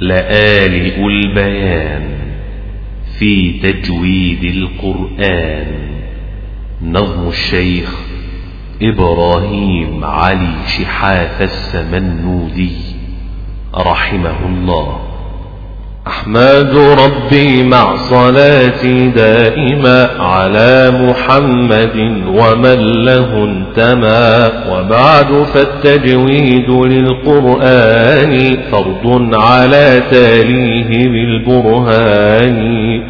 لآلئ البيان في تجويد القرآن. نظم الشيخ إبراهيم علي شحاث السمنودي رحمه الله. أحمد ربي مع صلاتي دائما على محمد ومن له انتمى. وبعد فالتجويد للقرآن فرض على تاليه بالبرهان.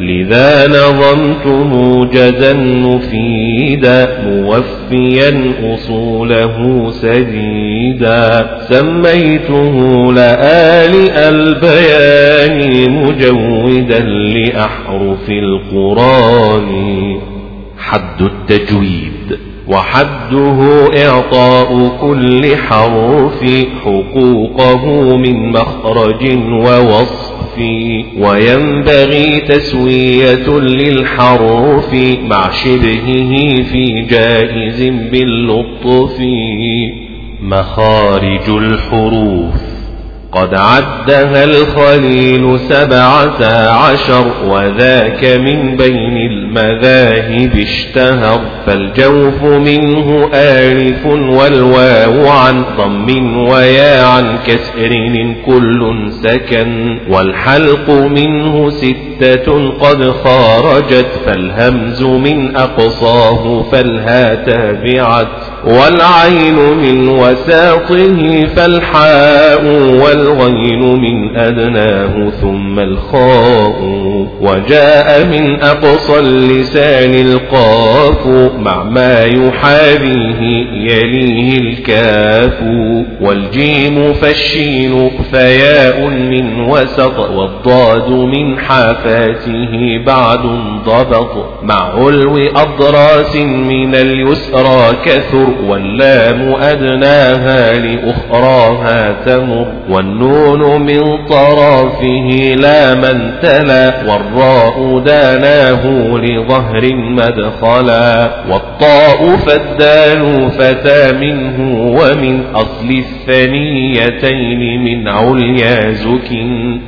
لذا نظمت موجزا مفيدا موفيا أصوله سديدا. سميته لآلئ البيان مجودا لأحرف القرآن. حد التجويد. وحده إعطاء كل حرف حقوقه من مخرج ووصف. وينبغي تسوية للحرف مع شبهه في جائز باللطف. مخارج الحروف. قد عدها الخليل سبعة عشر وذاك من بين المذاهب اشتهر فالجوف منه آلف والواو عن ضم ويا عن كسر كل سكن والحلق منه ستة قد خرجت فالهمز من أقصاه فالها تابعت والعين من وساطه فالحاء والغين من أدناه ثم الخاء وجاء من أقصى اللسان القاف مع ما يحاذيه يليه الكاف والجيم فالشين فياء من وسط والضاد من حافاته بعد ضبط مع علو أضراس من اليسرى كثر واللام أدناها لأخراها تمر والنون من طرفه لا من تلا والراء داناه لظهر مدخلا والطاء فالدال فتى منه ومن أصل الثنيتين من عليا زك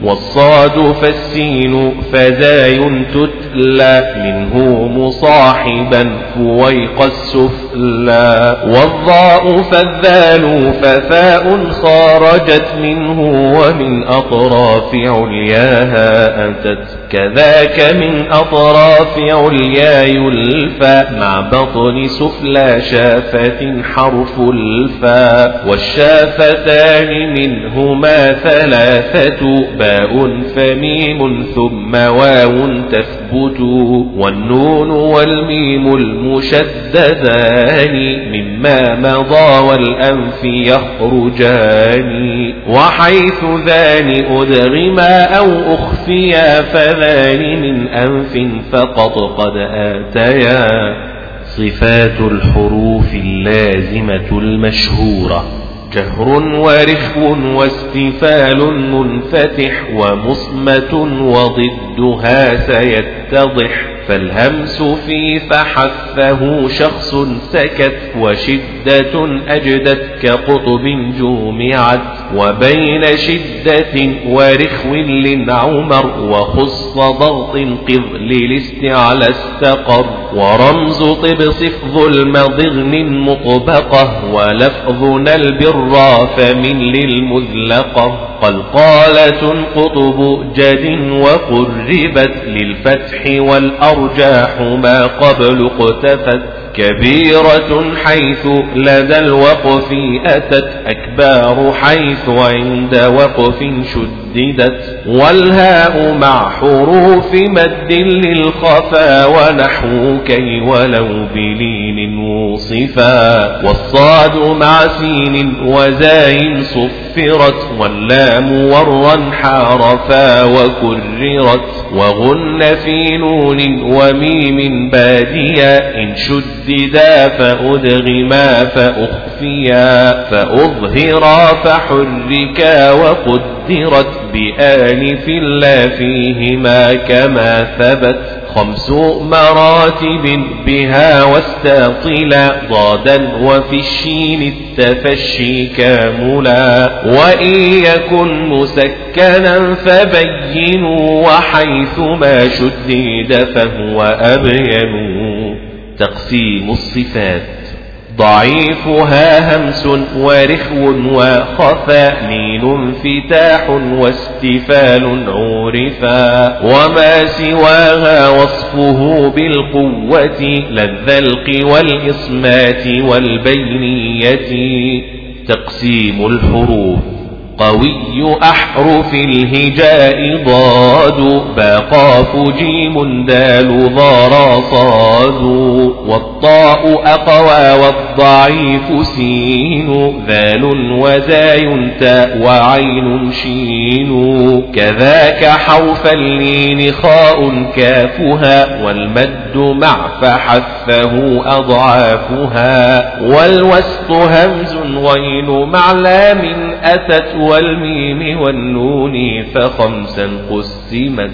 والصاد فالسين فزاي تتلى منه مصاحبا فويق السفلى. والضاء فالذال ففاء خرجت منه ومن أطراف علياها أتت. كذاك من أطراف عليا يلفى مع بطن سفلى شافة حرف الفاء والشافتان منهما ثلاثة باء فميم ثم واو تثبت. والنون والميم المشددان مما مضى والأنف يخرجان. وحيث ذان أدغما أو أخفيا فذان من أنف فقط قد آتيا صفات الحروف اللازمة المشهورة. جهر ورخو واستفال منفتح ومصمة وضدها سيتضح. فالهمس في فحفه شخص سكت وشدة أجدت كقطب جومعت وبين شدة ورخو للعمر وخص ضغط قض للاستعلى استقر ورمز طب صفظ المضغن مطبقة ولفظنا البر فمن للمذلقة قلقالة قطب جد وقربت للفتح والأرجاح ما قبل اقتفت كبيرة حيث لدى الوقف أتت أكبار حيث عند وقف شددت والهاء مع حروف مد للخفا ونحو كي ولو بلين وصفا والصاد مع سين وزاي صفرت واللام ورا حارفا وكررت وغن في نون وميم باديا إن شددا فأدغما فأخفيا فأظهرا فحركا وقدرت بآلف لا فيهما كما ثبت خمس مراتب بها واستطلا ضادا وفي الشين التفشي كاملا وإن يكن مسكنا فبينوا وحيث ما شدد فهو أبين تقسيم الصفات. ضعيفها همس ورخو وخفاء نين انفتاح واستفال عورفا وما سواها وصفه بالقوة للذلق والإصمات والبينية. تقسيم الحروف. قوي أحرف الهجاء ضاد باقاف جيم دال ضار صاد. والطاء أقوى والضعيف سين ذال وزاي تاء وعين شين. كذاك حرف اللين خاء كافها والمد مع فحثه أضعافها. والوسط همز غين مع لام أتت والميم والنون فخمسا قسمت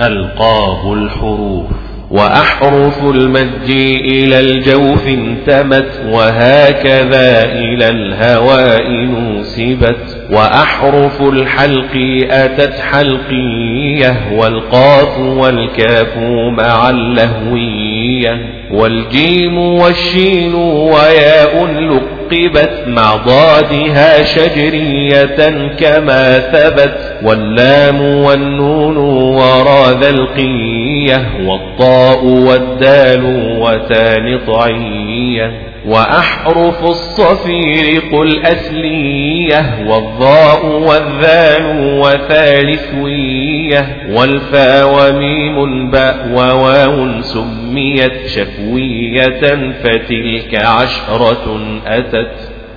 ألقاب الحروف وأحرف المد إلى الجوف انتمت وهكذا إلى الهواء نوسبت وأحرف الحلق أتت حلقية والقاف والكاف مع اللهوية والجيم والشين وياء لق عقبت مع ضادها شجرية كما ثبت واللام والنون ورا ذا القية والطاء والدال وتان طعية وأحرف الصفير قل أسلية والضاء والذال وثالثوية والفا وميم باء وواو سميت شفوية فتلك عشرة أتت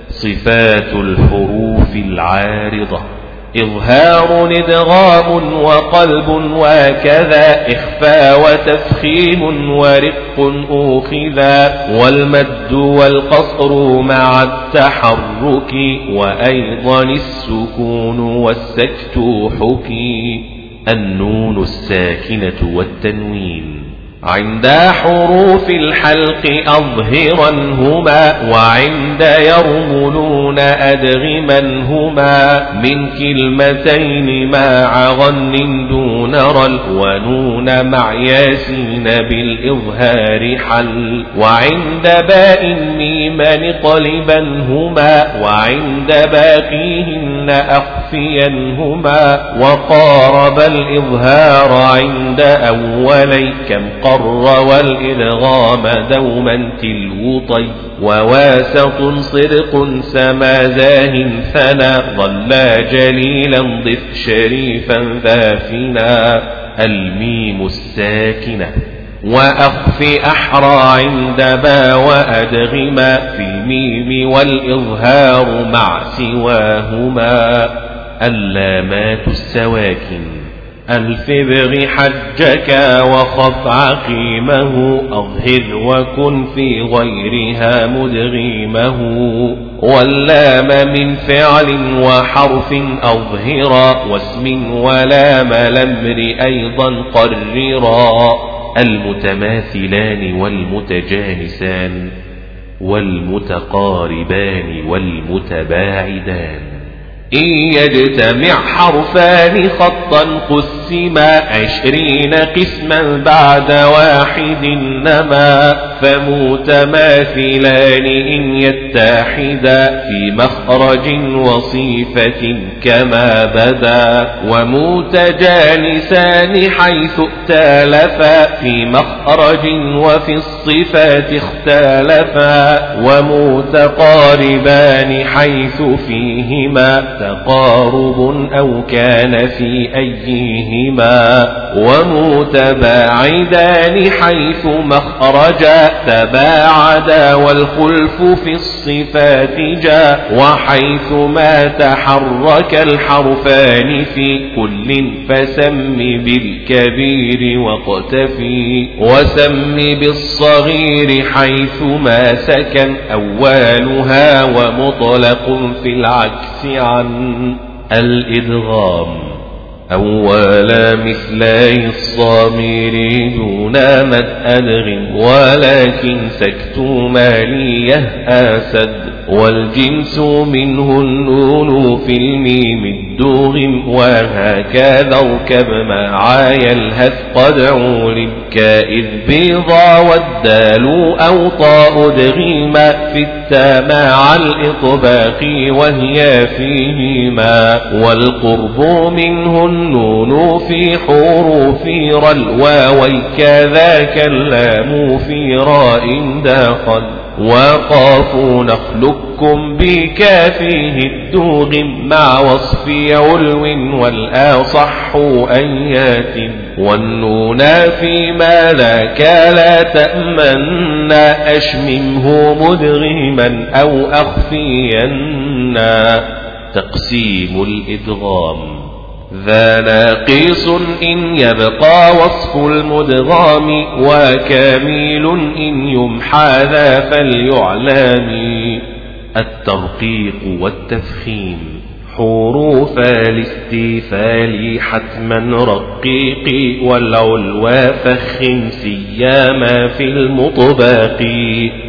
صفات الحروف العارضة إظهار إدغام وقلب وكذا إخفاء وتفخيم ورق أوخذا. والمد والقصر مع التحرك وأيضا السكون والسكت حكي. النون الساكنة والتنوين. عند حروف الحلق أظهرنهما وعند يرملون أدغمنهما من كلمتين مع غن دون رل ونون مع ياسين بالإظهار حل وعند باء ميما اقلبنهما وعند باقيهن أخفينهما وقارب الإظهار عند أولي كم القر والإدغام دوما تلو طي وواسط صدق سما زاه ثنا ظلا جليلا ضف شريفا ذافنا الميم الساكنة وأخف أحرى عند با وأدغما في الميم والإظهار مع سواهما اللامات السواكن الفبغ حجك وخف عقيمه أظهر وكن في غيرها مدغيمه. واللام من فعل وحرف أظهرا واسم ولام الأمر أيضا قررا المتماثلان والمتجانسان والمتقاربان والمتباعدان. إن يجتمع حرفان خطا قسما عشرين قسما بعد واحد نما فمتماثلان إن يتحدا في مخرج وصيفة كما بدا ومتجانسان حيث ائتلفا في مخرج وفي الصفات اختلفا ومتقاربان حيث فيهما تقارب أو كان في أيهما ومتباعدان حيث مخرجا تباعدا والخلف في الصفات جاء وحيث ما تحرك الحرفان في كل فسم بالكبير واقتفي وسم بالصغير حيث ما سكن أولها ومطلق في العكس عن الإدغام. أول مثلي الصامر دون مد أدغم ولكن سكت مالية أسد. والجنس منه النون في الميم الدوغم وهكذا اركب معايا الهث قد عولم كإذ بيضا والدال أو طاء دغيما في التا مع الإطباق وهي فيهما. والقرب منه النون في حروف رلواوي كذاك اللام في راء داخل. وقاف نخلقكم بكافيه الدوغ مع وصف علو والآصح أن ياتم والنون فيما ذاك لا تأمن أشممه مدغما أو أخفينا تقسيم الإدغام ذا ناقص إن يبقى وصف المدغام وكامل إن يمحى ذا فليعلم الترقيق والتفخيم. حروف الاستفال حتما رقيق والعلوى فخ سياما في المطبق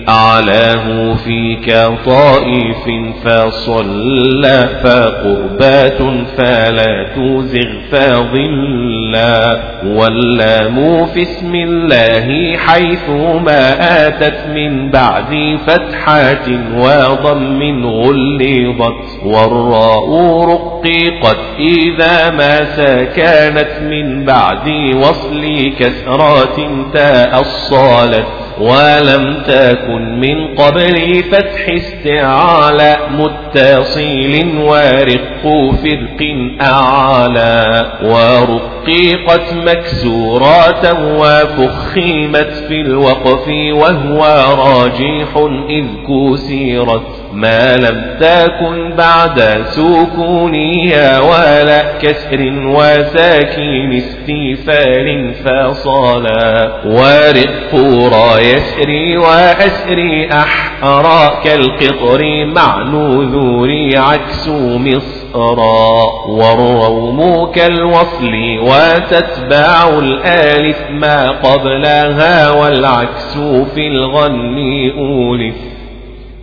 أعلاه فيك طائف فصلى فقربات فلا تزغ فظلا واللام في اسم الله حيث ما آتت من بعد فتحات وضم غلظت والراء رققت إذا ما سكنت من بعد وصل كسرات تاء الصالت ولم تكن من قبل فتح استعالى متصل ورق فرق أعلى ورقيقت مكسورات وفخيمت في الوقف وهو راجح إذ كسرت ما لم تكن بعد سكونها ولا كسر وساكن استفال فصلا ورق را يسري وأسري أحرى كالقطر مع نذور عكس مصرا والروم كالوصل وتتبع الآلف ما قبلها والعكس في الغن أولف.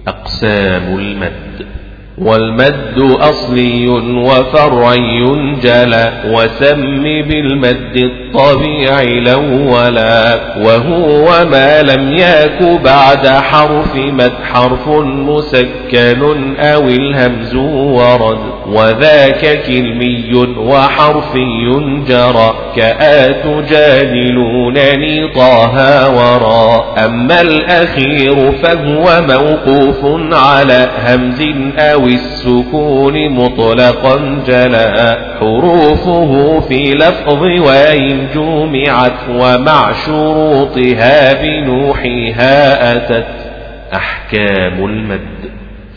أقسام المد والمد أصلي وفرعي جلا وسم بالمد الطبيعي الأولا. وهو ما لم يك بعد حرف مد حرف مسكن أو الهمز ورد. وذاك كلمي وحرفي جرى كآت جادلونني طه ورا. أما الأخير فهو موقوف على همز أو السكون مطلقا جلا. حروفه في لفظ وإن جمعت ومع شروطها بنوحها أتت. أحكام المد.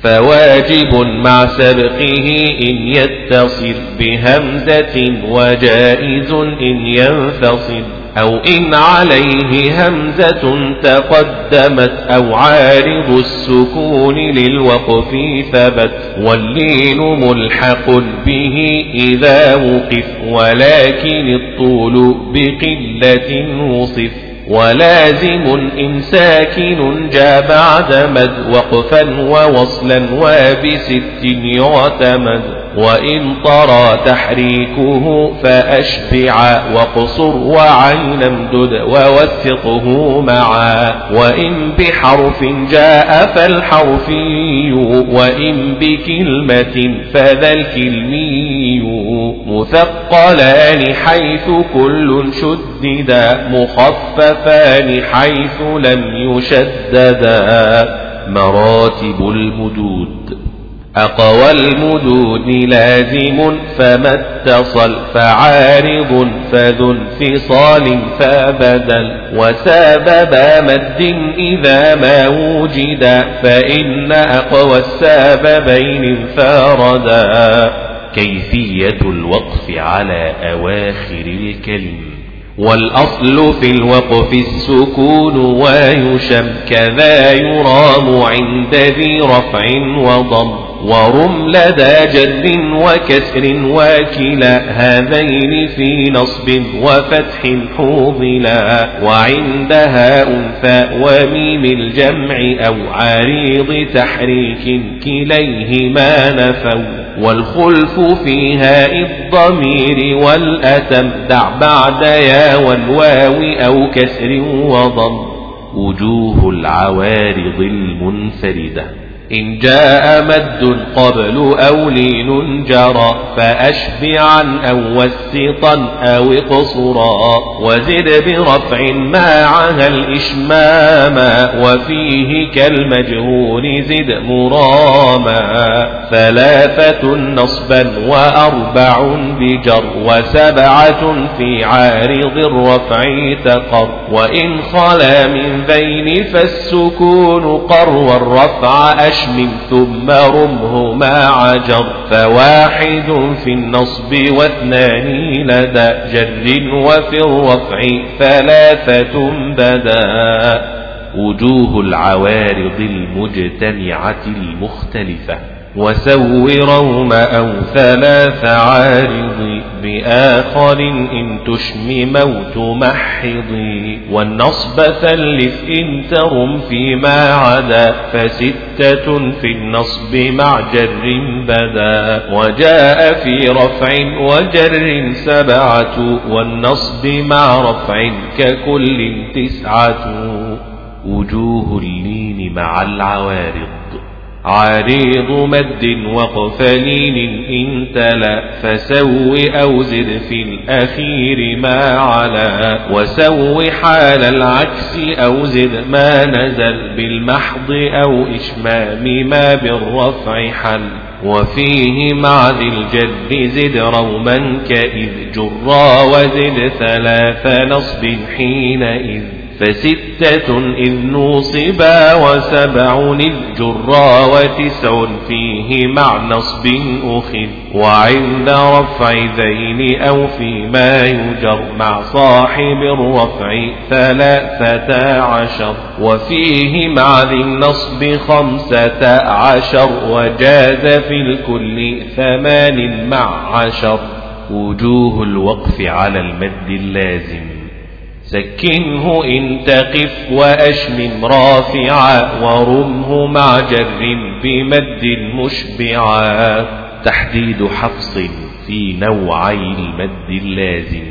فواجب مع سبقه إن يتصل بهمزة وجائز إن ينفصل. أو إن عليه همزة تقدمت أو عارض السكون للوقف ثبت. واللين ملحق به إذا وقف ولكن الطول بقلة وصف. ولازم إن ساكن جاء بعد مد وقفا ووصلا وبست يعتمد. وإن طرى تحريكه فأشبع وقصر وعين امدد ووثقه معا. وإن بحرف جاء فالحرفي وإن بكلمة فذا الكلمي مثقلان حيث كل شددا مخففان حيث لم يشددا. مراتب المدود. أقوى المدود لازم فما اتصل فعارض فذو انفصال فبدل وسبب مد إذا ما وجد فإن أقوى السببين انفردا كيفية الوقف على أواخر الكلم والأصل في الوقف السكون ويشم كذا يرام عند ذي رفع وضم ورم لدى جر وكسر وكلا هذين في نصب وفتح حوضلا وعندها أنثى وميم الجمع أو عريض تحريك كليهما نفوا والخلف فيها الضمير والأتم دع بعد يا والواو أو كسر وضم وجوه العوارض المنفردة إن جاء مد قبل أو لين جرى فأشبعا أو وسطا أو اقصرا وزد برفع معها الإشماما وفيه كالمجهول زد مراما ثلاثة نصبا وأربع بجر وسبعة في عارض الرفع تقر وإن خلا من ذين فالسكون قر والرفع أشبع عشم ثم رمه ما عجر فواحد في النصب واثنان لدى جر وفي الرفع ثلاثة بدا. وجوه العوارض المجتمعة المختلفة. وسو روم أو ثلاث عارض بآخر إن تشم موت محض والنصب ثلث إن ترم فيما عدا فستة في النصب مع جر بدا وجاء في رفع وجر سبعة والنصب مع رفع ككل تسعة وجوه اللين مع العوارض عريض مد وقفلين إن تلا فسو أو زد في الأخير ما علا وسو حال العكس أو زد ما نزل بالمحض أو إشمام ما بالرفع حل وفيه مع ذي الجد زد روما كإذ جرا وزد ثلاث نصب حينئذ فستة إذ نوصبا وسبع إذ جرا وتسع فيه مع نصب أخذ وعند رفع ذين أو فيما يجر مع صاحب الرفع ثلاثة عشر وفيه مع ذي النصب خمسة عشر وجاز في الكل ثمان مع عشر وجوه الوقف على المد اللازم سكنه إن تقف وأشمم رافعا ورمه مع جر بمد مشبعا. تحديد حفص في نوعي المد اللازم.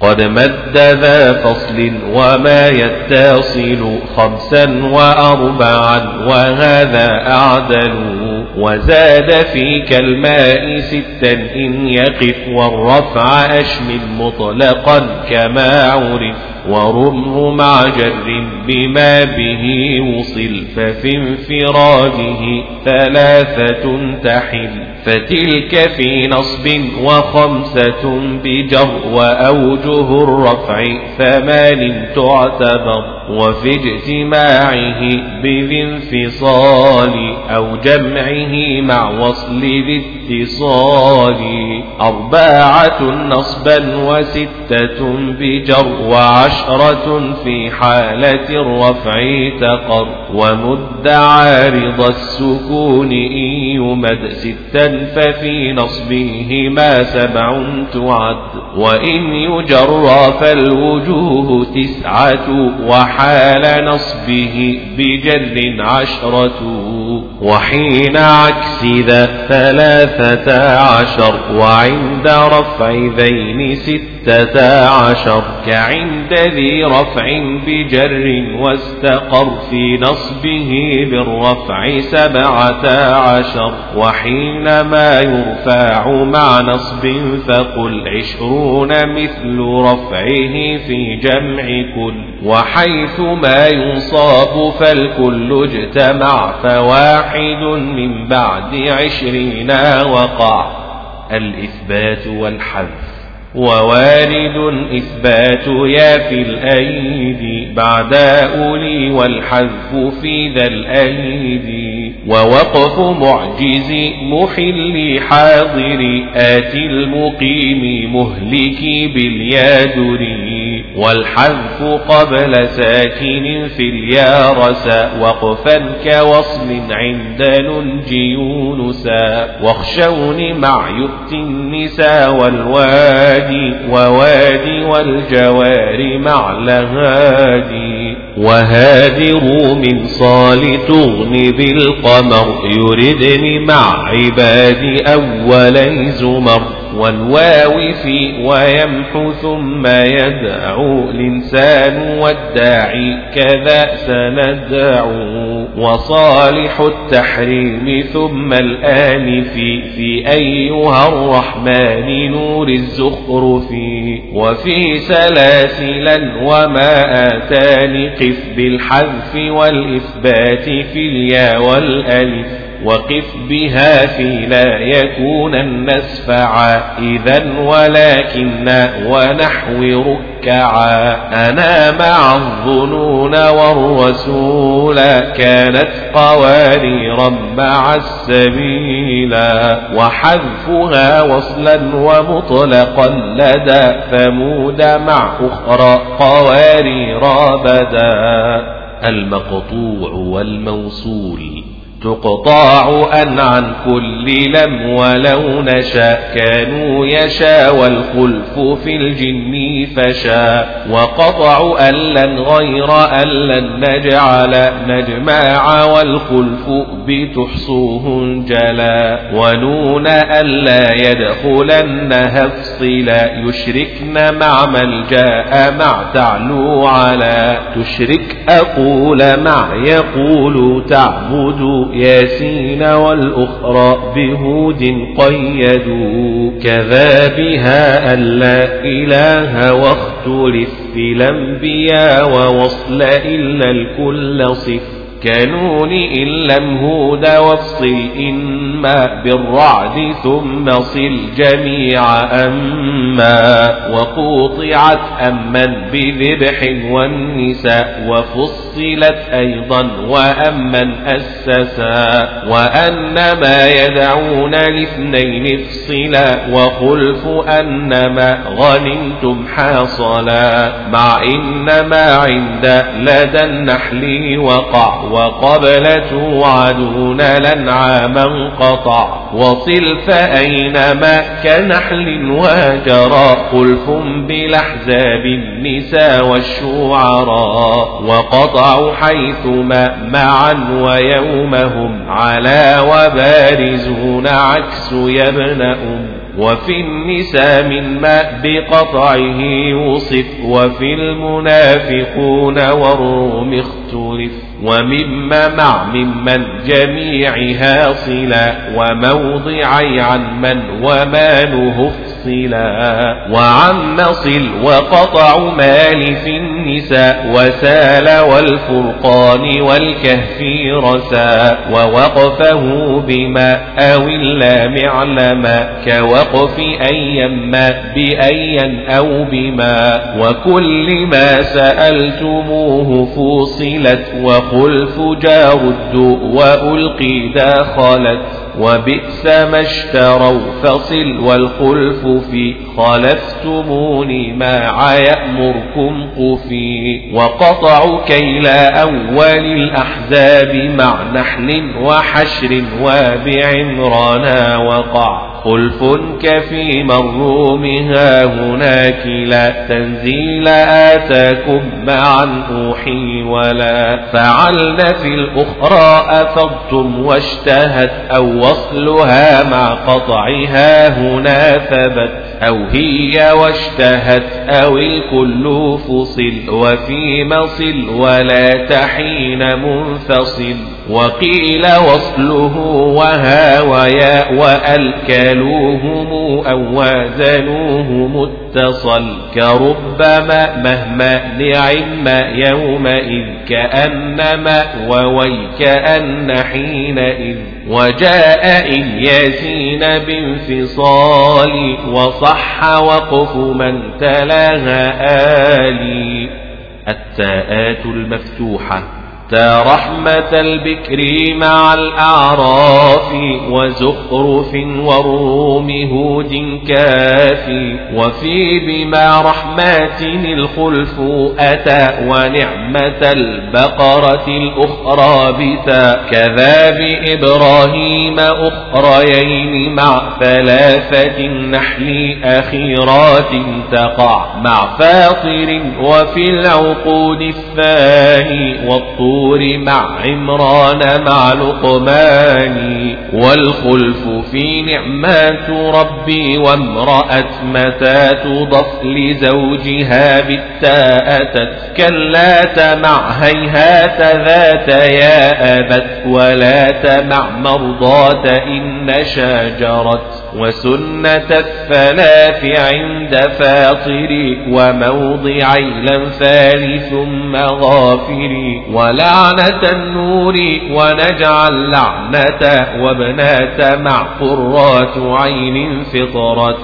قد مد ذا فصل وما يتصل خمسا وأربعا وهذا أعدل. وزاد في كالماء ستا إن يقف والرفع أشمل مطلقا كما عرف. ورمه مع جر بما به وصل ففي انفراده ثلاثة تحل فتلك في نصب وخمسة بجر وأوجه الرفع ثمان تعتبر وفي اجتماعه بذي انفصال أو جمعه مع وصل ذي اتصال أربعة نصبا وستة بجر وعشرة في حالة الرفع تقر ومد عارض السكون إن يمد ستا ففي نصبه ما سبع تعد وإن يجر فالوجوه تسعة وحال نصبه بجر عشرة وحين عكس ذا ثلاثة عشر وعند رفع ذين ستة عشر كعند ذي رفع بجر واستقر في نصبه بالرفع سبعة عشر وحينما يرفع مع نصب فقل عشرون مثل رفعه في جمع كل وحيث ما ينصاب فالكل اجتمع فواحد من بعد عشرين وقع. الإثبات والحذف. ووارد إثبات يا في الأيدي بعد أولي والحذف في ذا الأيدي ووقف معجز محل حاضر آتي المقيم مهلك باليادري والحذف قبل ساكن في اليا رسا وقفا كوصل عند ننجي يونسا واخشون مع يؤتي النساء والوادي ووادي والجوار مع لهادي. وهادروا من صال تغني بالقمر يردن مع عباد أولي زمر. والواو في ويمحو ثم يدعو الإنسان والداعي كذا سندعو وصالح التحريم ثم الآن في في أيها الرحمن نور الزخرف وفي سلاسلا وما آتاني قف بالحذف والإثبات في اليا والألف وقف بها في لا يكون النسفعا إذا ولكن ونحو ركعا أنا مع الظنون والرسول. كانت قواريرا مع السبيلا وحذفها وصلا ومطلقا لدى ثمود مع أخرى قوارير بدا المقطوع والموصول. تقطاع أن عن كل لم ولو نشاء كانوا يشاء والخلف في الجن فشاء وقطع ألا غير ألا نجعل نجمع والخلف بتحصوه جلا ونون ألا يدخلنها افصلا يشركن مع من جاء مع تعلو على تشرك أقول مع يقول تعبد ياسين والأخرى بهود قيدوا كذا بها ألا إله واختلف في الأنبياء ووصل إلا الكل صف كانون إن لم هود وافصل إما بالرعد ثم صل جميع أما وقوطعت أما بذبح والنساء وفصلت أيضا وأما أسسا وأنما يدعون الاثنين افصلا وخلف أنما غنمتم حاصلا مع إنما عند لدى النحل وقع وقبل توعدون لنعاما قطع وصل فأينما كنحل وجرى. خلف بالأحزاب النساء والشعراء. وقطعوا حيثما معا ويومهم على وبارزون عكس يبن أم وفي النساء من ماء بقطعه وصف وفي المنافقون والروم اختلف ومما مع ممن جميعها صلا وموضعي عن من وماله افصلا وعم صل وقطع مال في النساء وسال والفرقان والكهف رسا ووقفه بما أو اللام علما كوقف أيما بأيا أو بما وكل ما سألتموه فوصلت وخلف جار الدو وألقي داخلت وبئس ما اشتروا فصل والخلف في خلفتموني ما يأمركم قفي وقطعوا كيل أول الأحزاب مع نحل وحشر وبعمرانا وقع خلف كفي مرومها هناك لا تنزيل آتاكم معا أوحي ولا فعلن في الأخرى أفضتم واشتهت أو وصلها مع قطعها هنا ثبت. أو هي واشتهت أو الكل فصل وفي مصل ولا تحين منفصل وقيل وصله وها ويا وألكلوهم أو وازنوه متصل كربما مهما لعم يومئذ كأنما ووي كأن حينئذ وجاء إن ياسين بانفصال وصح وقف من تلاها آلي التاءات المفتوحة رحمة البكر مع الأعراف وزخرف والروم هود كافي وفي بما رحمات الخلف أتى ونعمة البقرة الأخرى بتا كذا بإبراهيم أخريين مع ثلاثة النحل أخيرات تقع مع فاطر وفي العقود الثاني والطور مع عمران مع لقمان والخلف في نعمات ربي وامرأة متى تضف لزوجها بالتاء كلا مع هيهات ذات يا أبت ولا تمع مرضات إن شاجرت وسنة الثلاث عند فاطري وموضعي الأنفال ثم غافري ولعنة النور ونجعل لعنة وابنات مع قرات عين فطرة.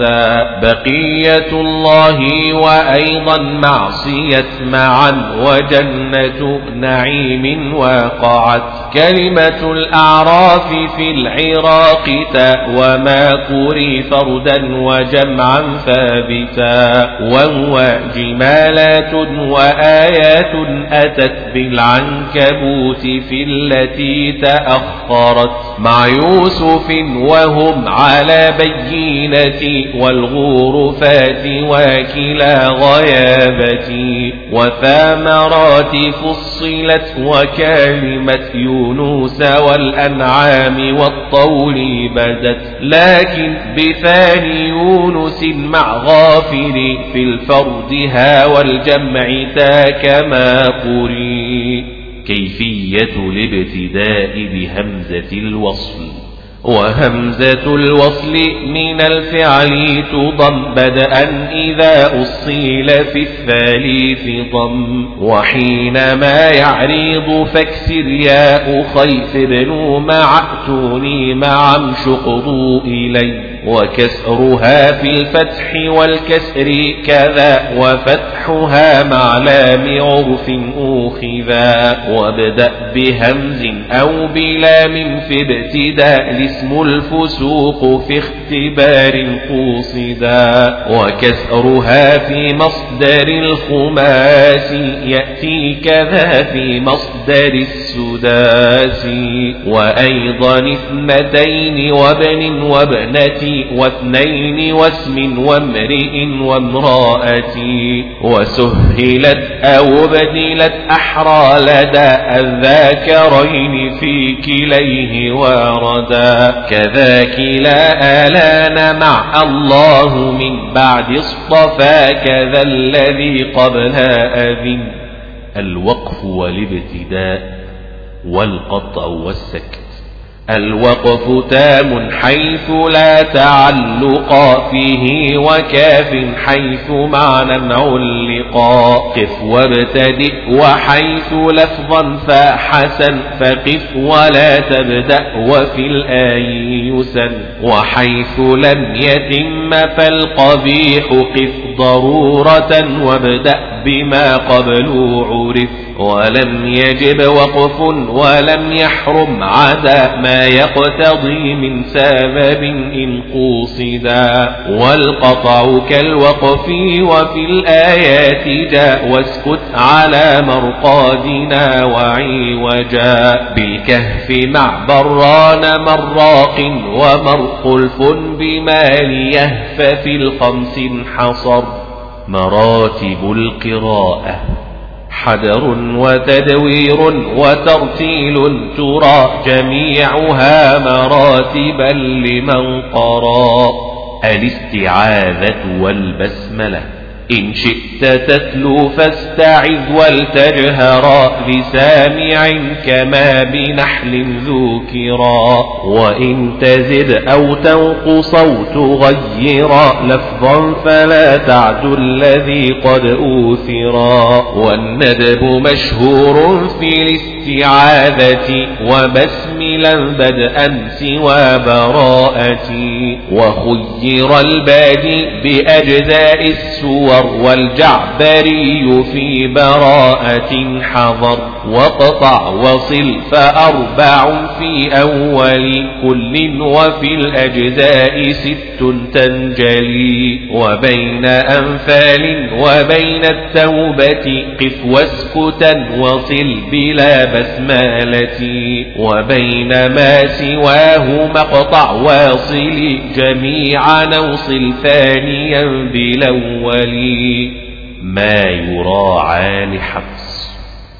بقية الله وأيضا معصية معا وجنة نعيم وقعت. كلمة الأعراف في العراق وما قري فردا وجمعا ثابتا وهو جمالات وآيات أتت بالعنكبوت في التي تأخرت. مع يوسف وهم على بينة والغرفات وكلا غيابتي وثامرات فصلت وكلمة يونس والأنعام والطول بدت. لكن بثاني يونس مع غافر في الفردها والجمع تاكما قري. كيفية الابتداء بهمزة الوصل. وهمزة الوصل من الفعل تضم بدءا إذا أصيل في الثالث ضم. وحينما يعرض فاكسر يا أخيف ابن معتوني مع شقضوا إلي. وكسرها في الفتح والكسر كذا وفتحها مع لام عرف أوخذا وابدأ بهمز أو بلام في ابتداء الاسم الفسوق في اختبار قوصدا وكسرها في مصدر الخماس يأتي كذا في مصدر السداس. وأيضا اثنتين وابن وابنة واثنين واسم وامرئ وامرأة وسهلت أو بدلت أحرى لدى الذاكرين في كليه واردا كذاك لا آلان مع الله من بعد اصطفى كذا الذي قبلها أذن الوقف والابتداء والقطع والسكت الوقف تام حيث لا تعلق فيه وكاف حيث معنى علقا قف وابتدئ وحيث لفظا فحسن فقف ولا تبدأ وفي الآي يسن. وحيث لم يتم فالقبيح قف ضرورة وابدأ بما قبل عرف. ولم يجب وقف ولم يحرم عدا ما يقتضي من سبب إن قوصدا والقطع كالوقف وفي الآيات جاء واسكت على مرقادنا وعيوجا بالكهف مع بران مراق ومر خلف بماليه ففي الخمس حصر مراتب القراءة. حدر وتدوير وترتيل ترى جميعها مراتبا لمن قرا الإستعاذة والبسملة. إن شئت تتلو فاستعذ ولتجهرا لسامع كما بنحل ذكرا وإن تزد أو تنقص أو تغيرا لفظا فلا تعد الذي قد أوثرا. والندب مشهور في الاستعاذة وبسملا بدءا سوى براءة وخير البادي بأجزاء السور والجعبري في براءة حضر واقطع وصل فأربع في أول كل وفي الأجزاء ست تنجلي وبين أنفال وبين التوبة قف واسكتا وصل بلا بسمالة وبين ما سواه مقطع واصل جميعا اوصل ثانيا بالأول ما يراعى لحفظ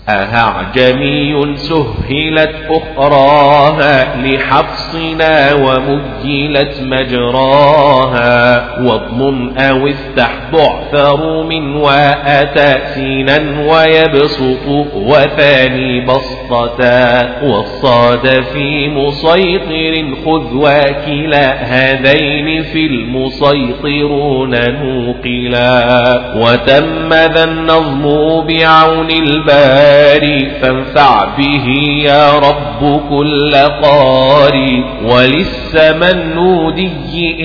أهعجمي سهلت أخراها لحفصنا ومجلت مجراها واضمن أو افتح بعثر من وأتى سينا ويبسط وثاني بسطتا والصاد في مسيطر خذ وكلا هذين في المسيطرون نوقلا وتم ذا النظم بعون الباب الباري فانفع به يا رب كل قاري وللسمنودي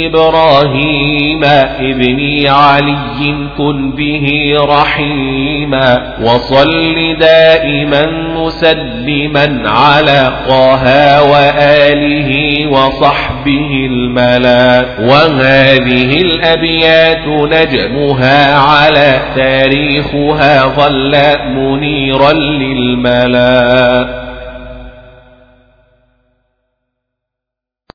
إبراهيم ابن علي كن به رحيما وصل دائما مسلما على طه وآله وصحبه الملا وهذه الأبيات نجمها على تاريخها ظل منيرا للملا